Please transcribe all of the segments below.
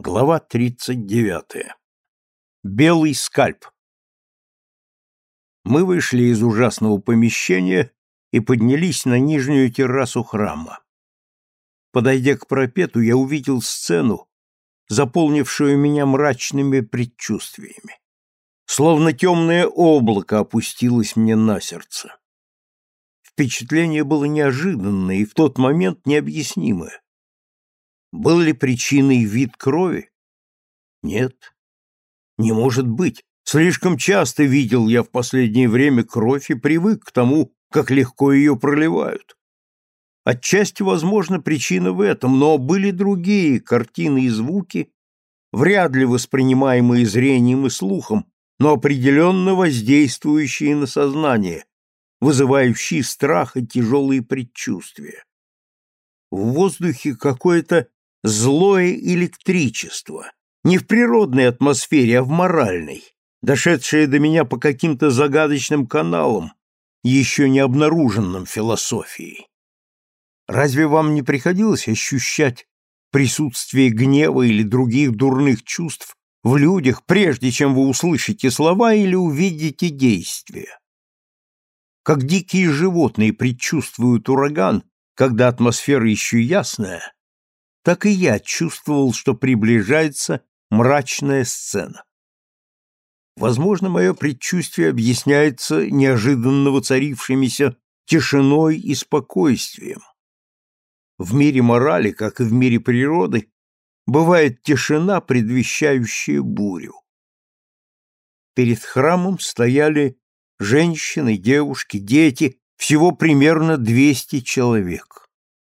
Глава 39. Белый скальп. Мы вышли из ужасного помещения и поднялись на нижнюю террасу храма. Подойдя к пропету, я увидел сцену, заполнившую меня мрачными предчувствиями. Словно темное облако опустилось мне на сердце. Впечатление было неожиданное и в тот момент необъяснимое. Был ли причиной вид крови? Нет. Не может быть. Слишком часто видел я в последнее время кровь и привык к тому, как легко ее проливают. Отчасти, возможно, причина в этом, но были другие картины и звуки, вряд ли воспринимаемые зрением и слухом, но определенно воздействующие на сознание, вызывающие страх и тяжелые предчувствия. В воздухе какое-то злое электричество, не в природной атмосфере, а в моральной, дошедшее до меня по каким-то загадочным каналам, еще не обнаруженным философией. Разве вам не приходилось ощущать присутствие гнева или других дурных чувств в людях, прежде чем вы услышите слова или увидите действия? Как дикие животные предчувствуют ураган, когда атмосфера еще ясная, так и я чувствовал, что приближается мрачная сцена. Возможно, мое предчувствие объясняется неожиданно воцарившимися тишиной и спокойствием. В мире морали, как и в мире природы, бывает тишина, предвещающая бурю. Перед храмом стояли женщины, девушки, дети, всего примерно 200 человек.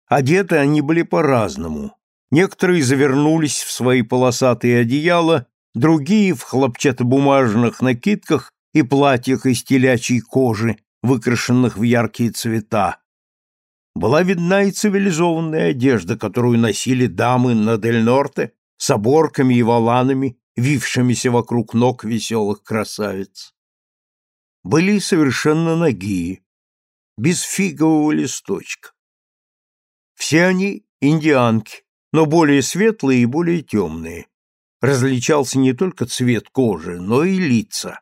Одеты они были по-разному. Некоторые завернулись в свои полосатые одеяла, другие в хлопчатобумажных накидках и платьях из телячьей кожи, выкрашенных в яркие цвета. Была видна и цивилизованная одежда, которую носили дамы на Дель-Норте с оборками и воланами, вившимися вокруг ног веселых красавиц. Были совершенно нагие, без фигового листочка. Все они индианки, но более светлые и более темные. Различался не только цвет кожи, но и лица.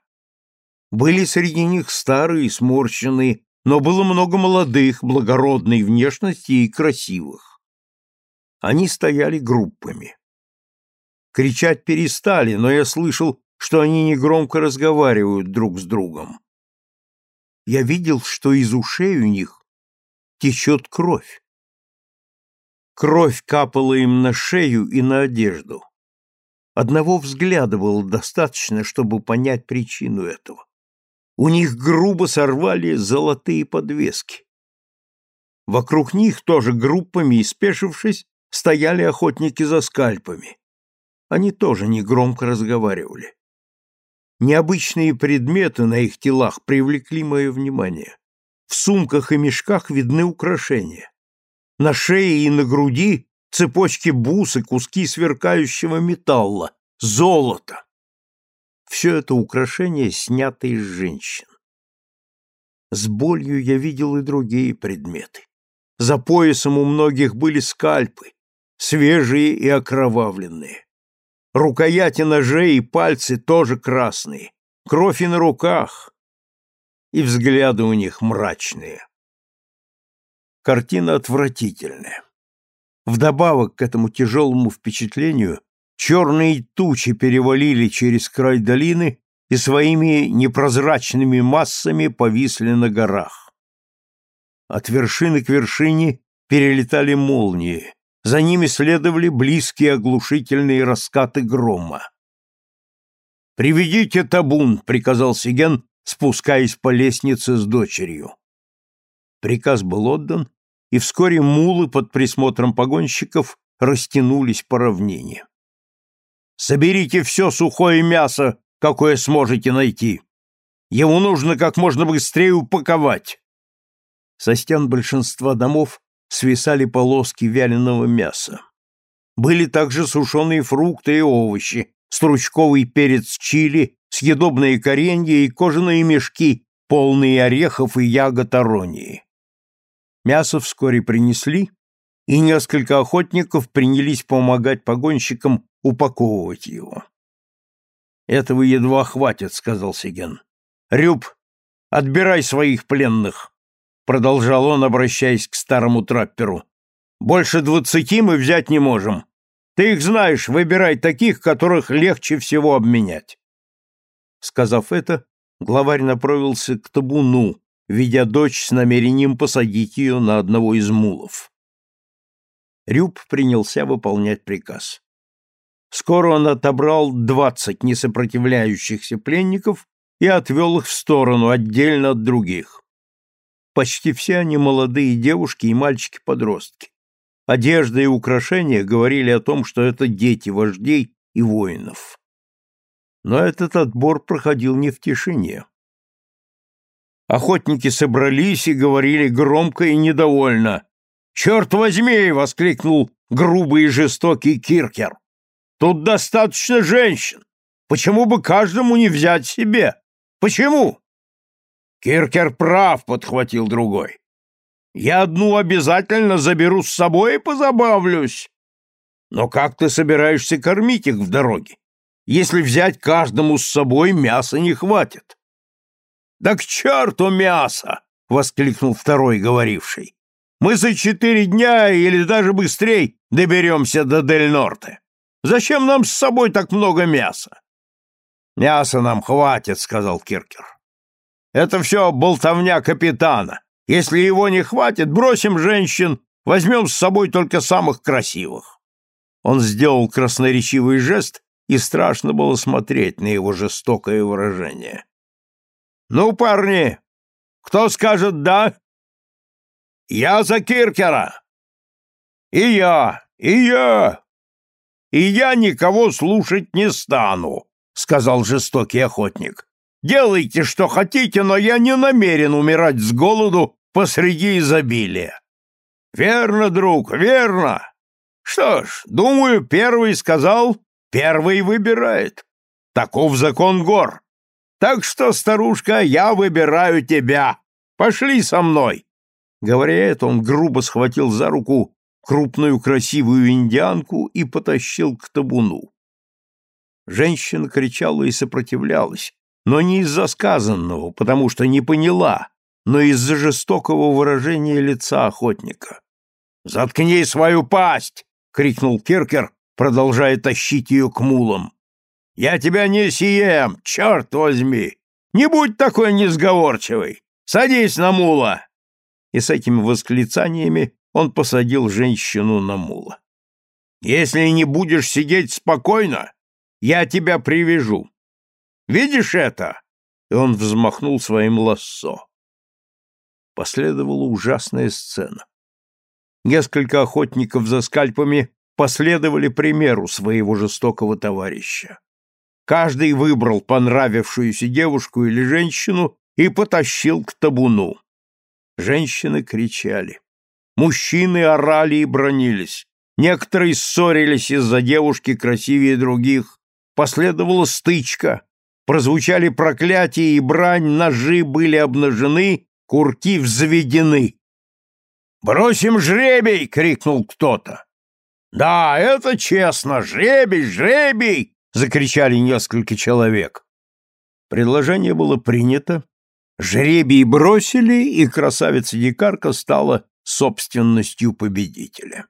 Были среди них старые, сморщенные, но было много молодых, благородной внешности и красивых. Они стояли группами. Кричать перестали, но я слышал, что они негромко разговаривают друг с другом. Я видел, что из ушей у них течет кровь. Кровь капала им на шею и на одежду. Одного взгляда было достаточно, чтобы понять причину этого. У них грубо сорвали золотые подвески. Вокруг них тоже группами спешившись стояли охотники за скальпами. Они тоже негромко разговаривали. Необычные предметы на их телах привлекли мое внимание. В сумках и мешках видны украшения. На шее и на груди цепочки бус и куски сверкающего металла, золото. Все это украшения сняты из женщин. С болью я видел и другие предметы. За поясом у многих были скальпы, свежие и окровавленные. Рукояти ножей и пальцы тоже красные, кровь и на руках, и взгляды у них мрачные. Картина отвратительная. Вдобавок к этому тяжелому впечатлению черные тучи перевалили через край долины и своими непрозрачными массами повисли на горах. От вершины к вершине перелетали молнии, за ними следовали близкие оглушительные раскаты грома. «Приведите табун», — приказал Сиген, спускаясь по лестнице с дочерью. Приказ был отдан, и вскоре мулы под присмотром погонщиков растянулись по равнине. «Соберите все сухое мясо, какое сможете найти. Его нужно как можно быстрее упаковать». Со стен большинства домов свисали полоски вяленого мяса. Были также сушеные фрукты и овощи, стручковый перец чили, съедобные коренья и кожаные мешки, полные орехов и ягод аронии. Мясо вскоре принесли, и несколько охотников принялись помогать погонщикам упаковывать его. «Этого едва хватит», — сказал Сиген. «Рюб, отбирай своих пленных», — продолжал он, обращаясь к старому трапперу. «Больше двадцати мы взять не можем. Ты их знаешь, выбирай таких, которых легче всего обменять». Сказав это, главарь направился к табуну, ведя дочь с намерением посадить ее на одного из мулов. Рюб принялся выполнять приказ. Скоро он отобрал двадцать несопротивляющихся пленников и отвел их в сторону, отдельно от других. Почти все они молодые девушки и мальчики-подростки. Одежда и украшения говорили о том, что это дети вождей и воинов. Но этот отбор проходил не в тишине. Охотники собрались и говорили громко и недовольно. «Черт возьми!» — воскликнул грубый и жестокий Киркер. «Тут достаточно женщин. Почему бы каждому не взять себе? Почему?» «Киркер прав», — подхватил другой. Я одну обязательно заберу с собой и позабавлюсь. Но как ты собираешься кормить их в дороге? Если взять каждому с собой, мяса не хватит. Да к черту мясо! воскликнул второй говоривший. Мы за четыре дня или даже быстрее доберемся до Дель-Норте. Зачем нам с собой так много мяса? Мяса нам хватит, сказал Киркер. Это все болтовня капитана. Если его не хватит, бросим женщин, возьмем с собой только самых красивых. Он сделал красноречивый жест, и страшно было смотреть на его жестокое выражение. «Ну, парни, кто скажет «да»?» «Я за Киркера!» «И я! И я!» «И я никого слушать не стану», — сказал жестокий охотник. «Делайте, что хотите, но я не намерен умирать с голоду посреди изобилия. Верно, друг, верно. Что ж, думаю, первый сказал, первый выбирает. Таков закон гор. Так что, старушка, я выбираю тебя. Пошли со мной. Говоря это, он грубо схватил за руку крупную красивую индианку и потащил к табуну. Женщина кричала и сопротивлялась, но не из-за сказанного, потому что не поняла, но из-за жестокого выражения лица охотника. «Заткни свою пасть!» — крикнул Киркер, продолжая тащить ее к мулам. «Я тебя не съем, черт возьми! Не будь такой несговорчивый! Садись на мула!» И с этими восклицаниями он посадил женщину на мула. «Если не будешь сидеть спокойно, я тебя привяжу. Видишь это?» И он взмахнул своим лассо последовала ужасная сцена. Несколько охотников за скальпами последовали примеру своего жестокого товарища. Каждый выбрал понравившуюся девушку или женщину и потащил к табуну. Женщины кричали. Мужчины орали и бронились. Некоторые ссорились из-за девушки красивее других. Последовала стычка. Прозвучали проклятия и брань, ножи были обнажены, Курки взведены. «Бросим жребий!» — крикнул кто-то. «Да, это честно! Жребий! Жребий!» — закричали несколько человек. Предложение было принято, жребий бросили, и красавица-дикарка стала собственностью победителя.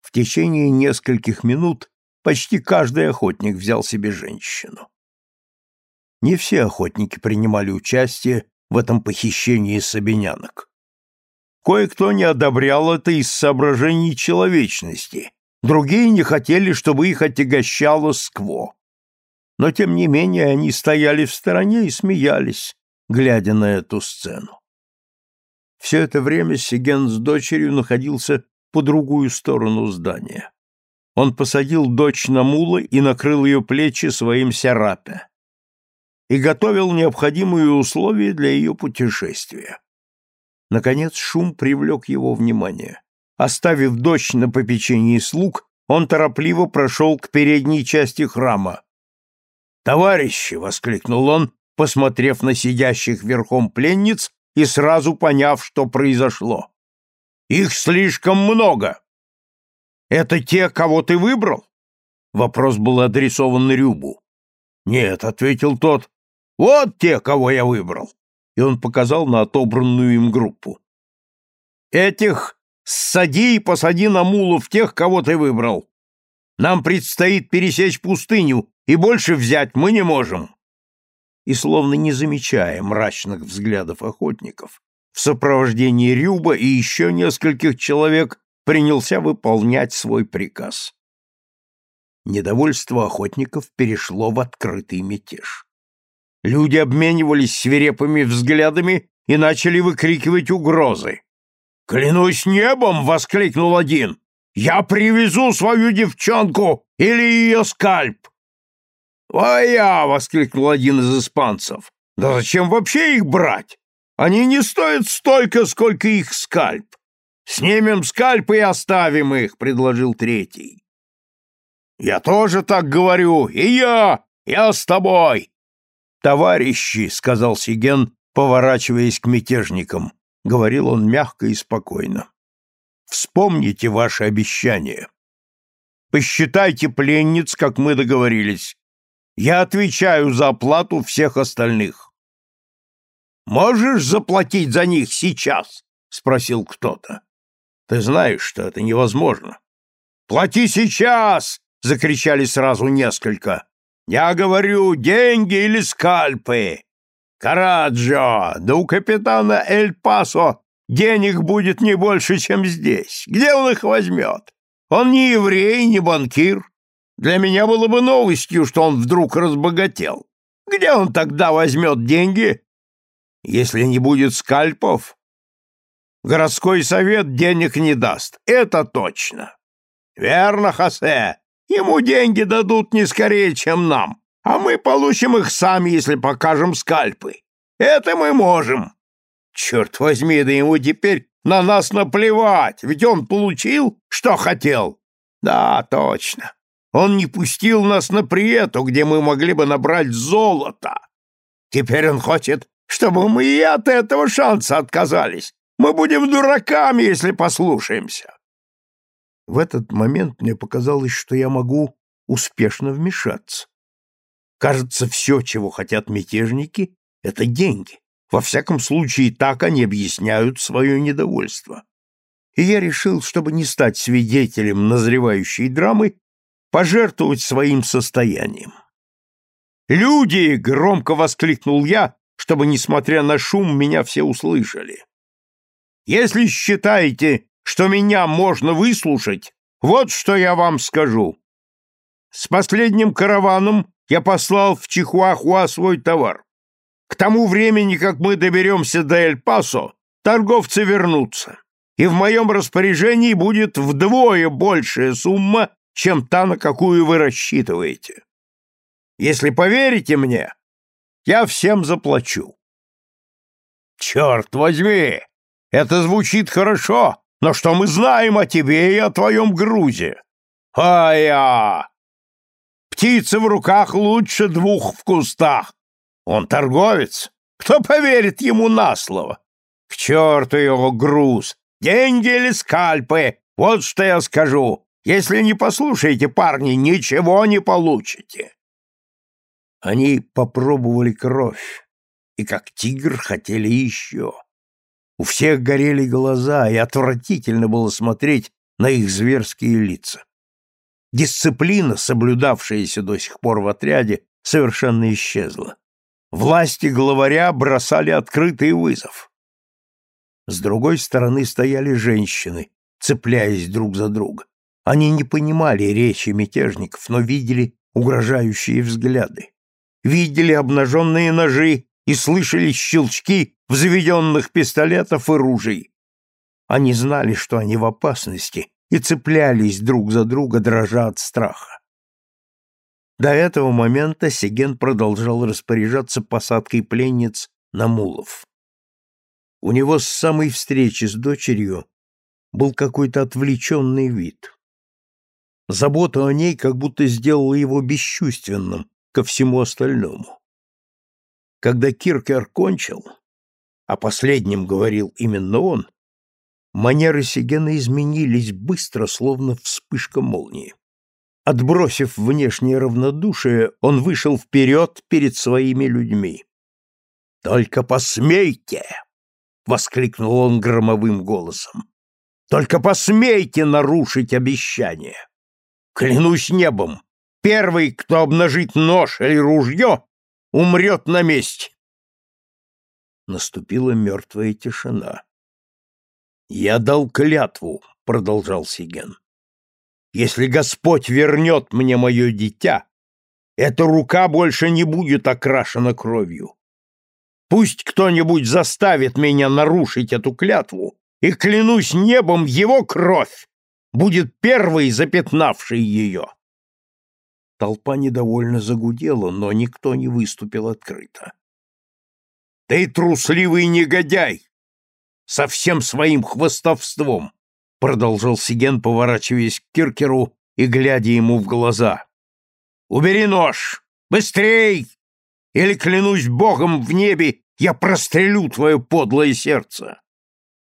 В течение нескольких минут почти каждый охотник взял себе женщину. Не все охотники принимали участие в этом похищении сабинянок. Кое-кто не одобрял это из соображений человечности, другие не хотели, чтобы их отягощало скво. Но, тем не менее, они стояли в стороне и смеялись, глядя на эту сцену. Все это время Сиген с дочерью находился по другую сторону здания. Он посадил дочь на мула и накрыл ее плечи своим серапе и готовил необходимые условия для ее путешествия. Наконец шум привлек его внимание. Оставив дочь на попечении слуг, он торопливо прошел к передней части храма. «Товарищи!» — воскликнул он, посмотрев на сидящих верхом пленниц и сразу поняв, что произошло. «Их слишком много! Это те, кого ты выбрал? Вопрос был адресован Рюбу. Нет, ответил тот. Вот те, кого я выбрал. И он показал на отобранную им группу. Этих ссади и посади на мулов тех, кого ты выбрал. Нам предстоит пересечь пустыню, и больше взять мы не можем. И словно не замечая мрачных взглядов охотников, в сопровождении Рюба и еще нескольких человек принялся выполнять свой приказ. Недовольство охотников перешло в открытый мятеж. Люди обменивались свирепыми взглядами и начали выкрикивать угрозы. «Клянусь небом!» — воскликнул один. «Я привезу свою девчонку или ее скальп!» «А я!» — воскликнул один из испанцев. «Да зачем вообще их брать? Они не стоят столько, сколько их скальп. Снимем скальп и оставим их», — предложил третий. «Я тоже так говорю, и я! Я с тобой!» «Товарищи!» — сказал Сиген, поворачиваясь к мятежникам. Говорил он мягко и спокойно. «Вспомните ваши обещания. Посчитайте пленниц, как мы договорились. Я отвечаю за оплату всех остальных. Можешь заплатить за них сейчас? спросил кто-то. Ты знаешь, что это невозможно. Плати сейчас! закричали сразу несколько. Я говорю, деньги или скальпы. Караджо, да у капитана Эль Пасо денег будет не больше, чем здесь. Где он их возьмет? Он не еврей, не банкир. Для меня было бы новостью, что он вдруг разбогател. Где он тогда возьмет деньги, если не будет скальпов? Городской совет денег не даст, это точно. Верно, Хосе, ему деньги дадут не скорее, чем нам, а мы получим их сами, если покажем скальпы. Это мы можем. Черт возьми, да ему теперь на нас наплевать, ведь он получил, что хотел. Да, точно. Он не пустил нас на приету, где мы могли бы набрать золото. Теперь он хочет, чтобы мы и от этого шанса отказались. Мы будем дураками, если послушаемся. В этот момент мне показалось, что я могу успешно вмешаться. Кажется, все, чего хотят мятежники, — это деньги. Во всяком случае, так они объясняют свое недовольство. И я решил, чтобы не стать свидетелем назревающей драмы, пожертвовать своим состоянием. «Люди!» — громко воскликнул я, чтобы, несмотря на шум, меня все услышали. «Если считаете, что меня можно выслушать, вот что я вам скажу. С последним караваном я послал в Чихуахуа свой товар. К тому времени, как мы доберемся до Эль-Пасо, торговцы вернутся, и в моем распоряжении будет вдвое большая сумма, чем та, на какую вы рассчитываете. Если поверите мне, я всем заплачу. Черт возьми! Это звучит хорошо, но что мы знаем о тебе и о твоем грузе? А-я! Птица в руках лучше двух в кустах. Он торговец. Кто поверит ему на слово? К черту его груз! Деньги или скальпы? Вот что я скажу. Если не послушаете, парни, ничего не получите. Они попробовали кровь и, как тигр, хотели еще. У всех горели глаза, и отвратительно было смотреть на их зверские лица. Дисциплина, соблюдавшаяся до сих пор в отряде, совершенно исчезла. Власти главаря бросали открытый вызов. С другой стороны стояли женщины, цепляясь друг за друга. Они не понимали речи мятежников, но видели угрожающие взгляды. Видели обнаженные ножи и слышали щелчки взведенных пистолетов и ружей. Они знали, что они в опасности, и цеплялись друг за друга, дрожа от страха. До этого момента Сеген продолжал распоряжаться посадкой пленниц на мулов. У него с самой встречи с дочерью был какой-то отвлеченный вид. Забота о ней как будто сделала его бесчувственным ко всему остальному. Когда Киркер кончил, а последним говорил именно он, Манеры Сигена изменились быстро, словно вспышка молнии. Отбросив внешнее равнодушие, он вышел вперед перед своими людьми. «Только посмейте!» — воскликнул он громовым голосом. «Только посмейте нарушить обещание! Клянусь небом, первый, кто обнажит нож или ружье, умрет на месте!» Наступила мертвая тишина. «Я дал клятву», — продолжал Сиген. «Если Господь вернет мне мое дитя, эта рука больше не будет окрашена кровью. Пусть кто-нибудь заставит меня нарушить эту клятву, и, клянусь небом, его кровь будет первой запятнавшей ее». Толпа недовольно загудела, но никто не выступил открыто. «Ты трусливый негодяй!» Со всем своим хвостовством, продолжал Сиген, поворачиваясь к Киркеру и глядя ему в глаза. Убери нож! Быстрей! Или, клянусь богом в небе, я прострелю твое подлое сердце!»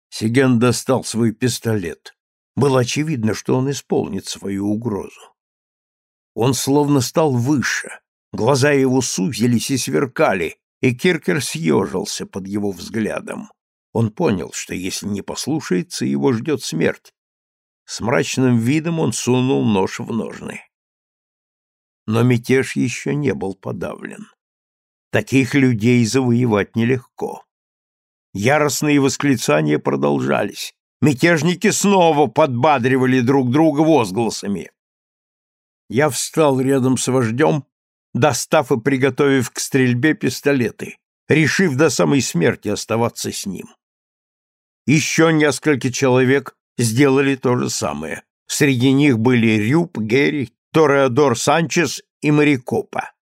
Сиген достал свой пистолет. Было очевидно, что он исполнит свою угрозу. Он словно стал выше, глаза его сузились и сверкали, и Киркер съежился под его взглядом. Он понял, что если не послушается, его ждет смерть. С мрачным видом он сунул нож в ножны. Но мятеж еще не был подавлен. Таких людей завоевать нелегко. Яростные восклицания продолжались. Мятежники снова подбадривали друг друга возгласами. Я встал рядом с вождем, достав и приготовив к стрельбе пистолеты, решив до самой смерти оставаться с ним. Еще несколько человек сделали то же самое. Среди них были Рюб, Герри, Тореадор Санчес и Марикопа.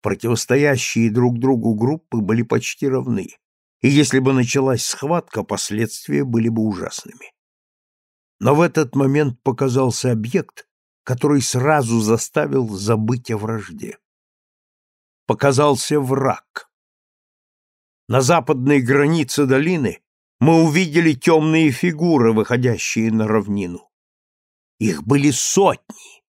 Противостоящие друг другу группы были почти равны, и если бы началась схватка, последствия были бы ужасными. Но в этот момент показался объект, который сразу заставил забыть о вражде. Показался враг. На западной границе долины мы увидели темные фигуры, выходящие на равнину. Их были сотни.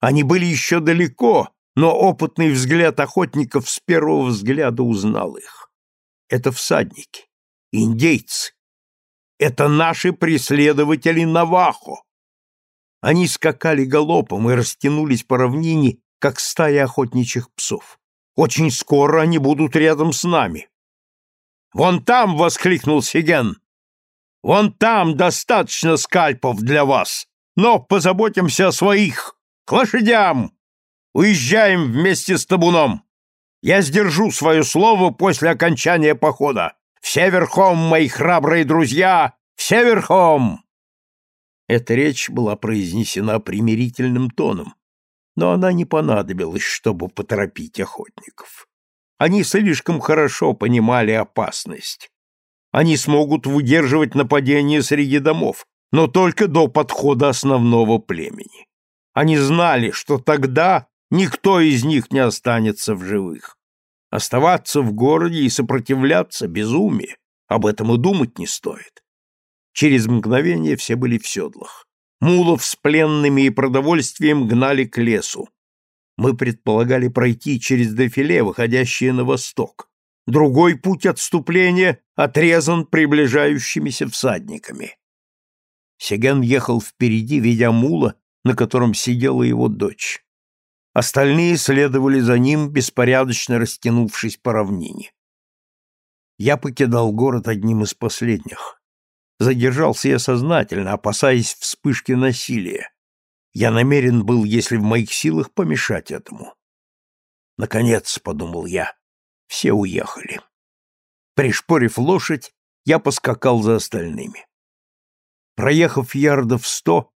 Они были еще далеко, но опытный взгляд охотников с первого взгляда узнал их. Это всадники, индейцы. Это наши преследователи Навахо. Они скакали галопом и растянулись по равнине, как стая охотничьих псов. Очень скоро они будут рядом с нами. «Вон там!» — воскликнул Сиген. «Вон там достаточно скальпов для вас, но позаботимся о своих. К лошадям! Уезжаем вместе с табуном. Я сдержу свое слово после окончания похода. Все верхом, мои храбрые друзья, все верхом!» Эта речь была произнесена примирительным тоном, но она не понадобилась, чтобы поторопить охотников. Они слишком хорошо понимали опасность. Они смогут выдерживать нападение среди домов, но только до подхода основного племени. Они знали, что тогда никто из них не останется в живых. Оставаться в городе и сопротивляться – безумие, об этом и думать не стоит. Через мгновение все были в седлах. Мулов с пленными и продовольствием гнали к лесу, мы предполагали пройти через дефиле, выходящее на восток. Другой путь отступления отрезан приближающимися всадниками. Сеген ехал впереди, ведя мула, на котором сидела его дочь. Остальные следовали за ним, беспорядочно растянувшись по равнине. Я покидал город одним из последних. Задержался я сознательно, опасаясь вспышки насилия. Я намерен был, если в моих силах, помешать этому. Наконец, — подумал я, — все уехали. Пришпорив лошадь, я поскакал за остальными. Проехав ярдов сто,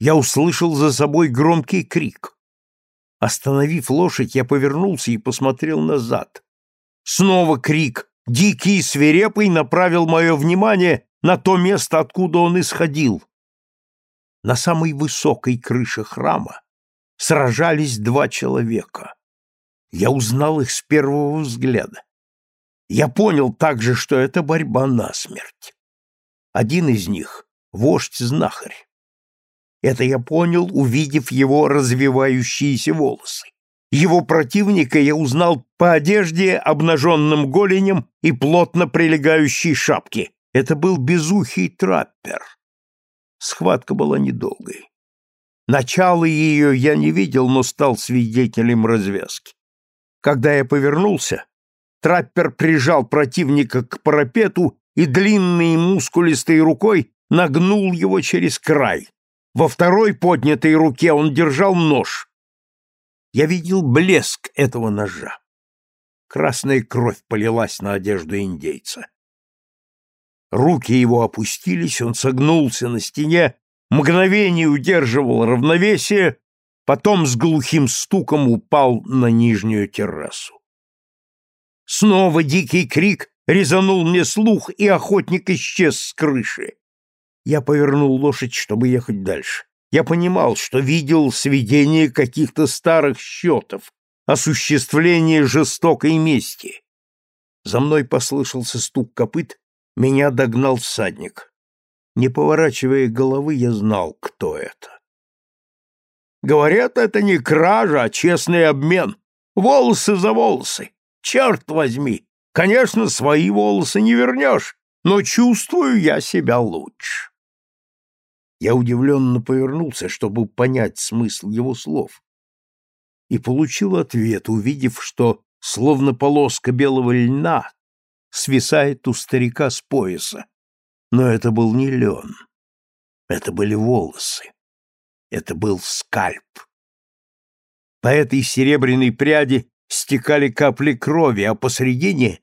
я услышал за собой громкий крик. Остановив лошадь, я повернулся и посмотрел назад. Снова крик, дикий и свирепый, направил мое внимание на то место, откуда он исходил на самой высокой крыше храма сражались два человека. Я узнал их с первого взгляда. Я понял также, что это борьба насмерть. Один из них — вождь-знахарь. Это я понял, увидев его развивающиеся волосы. Его противника я узнал по одежде, обнаженным голенем и плотно прилегающей шапке. Это был безухий траппер. Схватка была недолгой. Начало ее я не видел, но стал свидетелем развязки. Когда я повернулся, траппер прижал противника к парапету и длинной мускулистой рукой нагнул его через край. Во второй поднятой руке он держал нож. Я видел блеск этого ножа. Красная кровь полилась на одежду индейца. Руки его опустились, он согнулся на стене, мгновение удерживал равновесие, потом с глухим стуком упал на нижнюю террасу. Снова дикий крик резанул мне слух, и охотник исчез с крыши. Я повернул лошадь, чтобы ехать дальше. Я понимал, что видел сведение каких-то старых счетов, осуществление жестокой мести. За мной послышался стук копыт, меня догнал всадник. Не поворачивая головы, я знал, кто это. Говорят, это не кража, а честный обмен. Волосы за волосы. Черт возьми! Конечно, свои волосы не вернешь, но чувствую я себя лучше. Я удивленно повернулся, чтобы понять смысл его слов, и получил ответ, увидев, что, словно полоска белого льна, свисает у старика с пояса. Но это был не лен. Это были волосы. Это был скальп. По этой серебряной пряди стекали капли крови, а посредине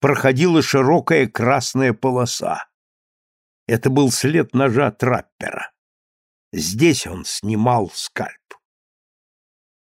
проходила широкая красная полоса. Это был след ножа траппера. Здесь он снимал скальп.